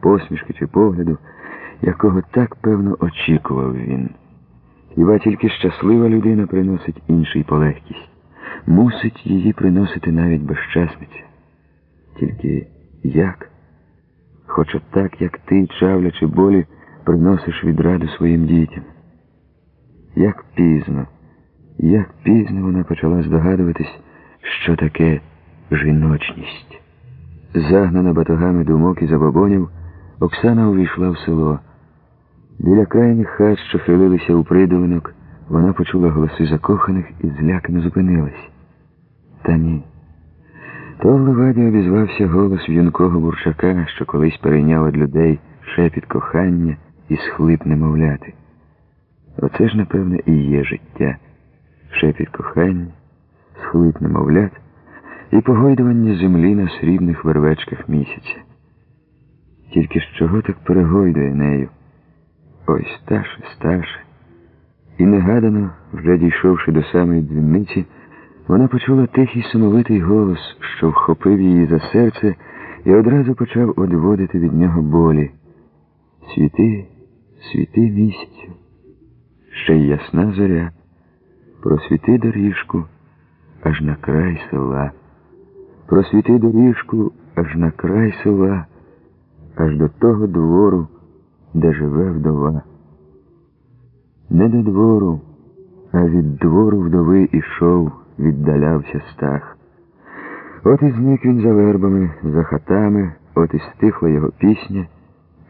посмішки чи погляду, якого так певно очікував він. Хіба тільки щаслива людина приносить інший полегкість, мусить її приносити навіть безчасниця. Тільки як? Хоч от так, як ти, чавлячи болі, приносиш відраду своїм дітям. Як пізно, як пізно вона почала здогадуватись, що таке жіночність. Загнана батогами думок і забобонів, Оксана увійшла в село. Біля крайніх хат, що хилилися у придолинок, вона почула голоси закоханих і злякано зупинилась. Та ні. То в леваді обізвався голос в'юнкого бурчака, що колись перейняв від людей шепіт кохання і схлип немовляти. Оце ж, напевне, і є життя, шепіт кохання, схлип немовлят і погойдування землі на срібних вервечках місяця. Тільки з чого так перегойдує нею? Ой, старше, старше. І негадано, вже дійшовши до самої дзвінниці, вона почула тихий сумовитий голос, що вхопив її за серце і одразу почав одводити від нього болі. Світи, світи місяцю, ще й ясна зоря, просвіти доріжку аж на край села, просвіти доріжку аж на край села, аж до того двору, де живе вдова. Не до двору, а від двору вдови ішов, віддалявся стах. От і зник він за вербами, за хатами, от і стихла його пісня,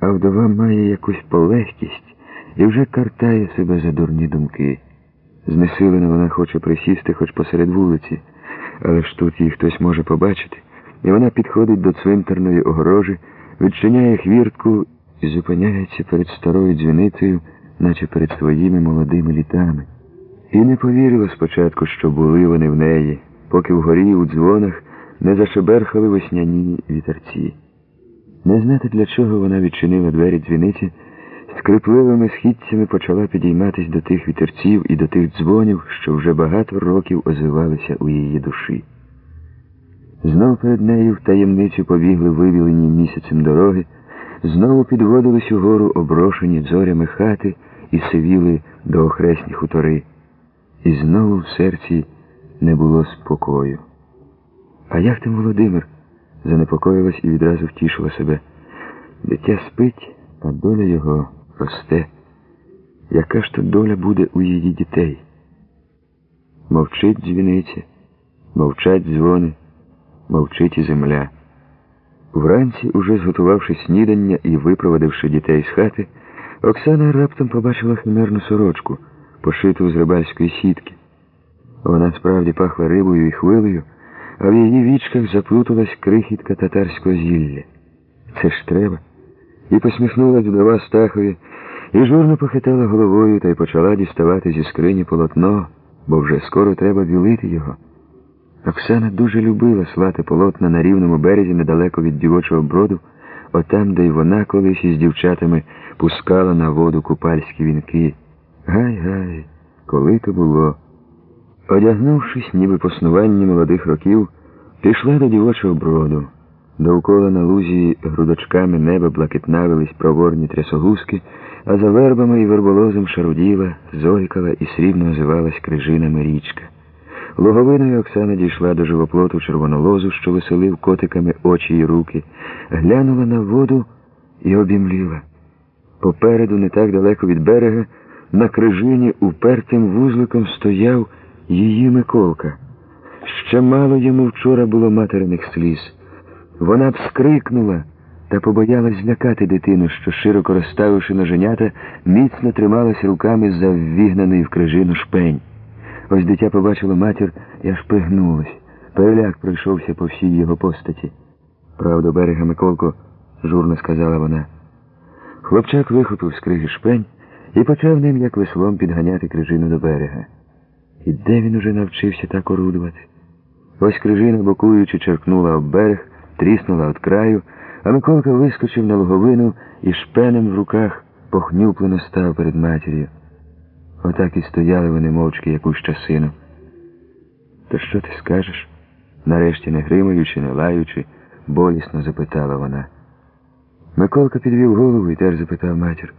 а вдова має якусь полегкість і вже картає себе за дурні думки. Знесилена вона хоче присісти хоч посеред вулиці, але ж тут її хтось може побачити, і вона підходить до цвинтарної огорожі, відчиняє хвіртку і зупиняється перед старою дзвіницею, наче перед своїми молодими літами. І не повірила спочатку, що були вони в неї, поки вгорі у дзвонах не зашеберхали весняні вітерці. Не знати, для чого вона відчинила двері дзвіниці, скрипливими східцями почала підійматись до тих вітерців і до тих дзвонів, що вже багато років озивалися у її душі. Знов перед нею в таємницю побігли вибілені місяцем дороги, знову підводились угору оброшені зорями хати і сивіли до охресні хутори. І знову в серці не було спокою. А як там Володимир? занепокоїлась і відразу втішила себе. Дитя спить, а доля його росте. Яка ж то доля буде у її дітей? Мовчить дзвіниця, мовчать дзвони, мовчить і земля. Вранці, уже зготувавши снідання і випроводивши дітей з хати, Оксана раптом побачила химерну сорочку, пошиту з рибальської сітки. Вона справді пахла рибою і хвилею, а в її вічках заплуталась крихітка татарського зілля. Це ж треба. І посміхнулась вдова Стахові, і журно похитала головою та й почала діставати зі скрині полотно, бо вже скоро треба білити його. Оксана дуже любила слати полотна на рівному березі недалеко від дівочого броду, отам, де й вона колись із дівчатами пускала на воду купальські вінки. Гай-гай, коли то було. Одягнувшись, ніби поснуванні молодих років, пішла до дівочого броду. Довкола на лузі грудочками неба блакитнавились проворні трясогузки, а за вербами і верболозом шаруділа, зойкала і срібно озивалась крижинами річка. Логовиною Оксана дійшла до живоплоту червонолозу, що веселив котиками очі й руки, глянула на воду і обімліла. Попереду, не так далеко від берега, на крижині упертим вузликом стояв її Миколка. Ще мало йому вчора було материних сліз. Вона б скрикнула та побоялась злякати дитину, що, широко розставивши ноженята, міцно трималась руками за ввігнаний в крижину шпень. Ось дитя побачило матір і аж пригнулось. Переляк пройшовся по всій його постаті. Правда, берега Миколко, журно сказала вона. Хлопчак вихопив з криги шпень і почав ним, як веслом, підганяти крижину до берега. І де він уже навчився так орудувати? Ось крижина, бокуючи, черкнула об берег, тріснула від краю, а Миколка вискочив на логовину і шпенем в руках похнюплено став перед матір'ю. Отак і стояли вони мовчки якусь часину. То що ти скажеш? Нарешті, не гримаючи, не лаючи, болісно запитала вона. Миколка підвів голову і теж запитав матір.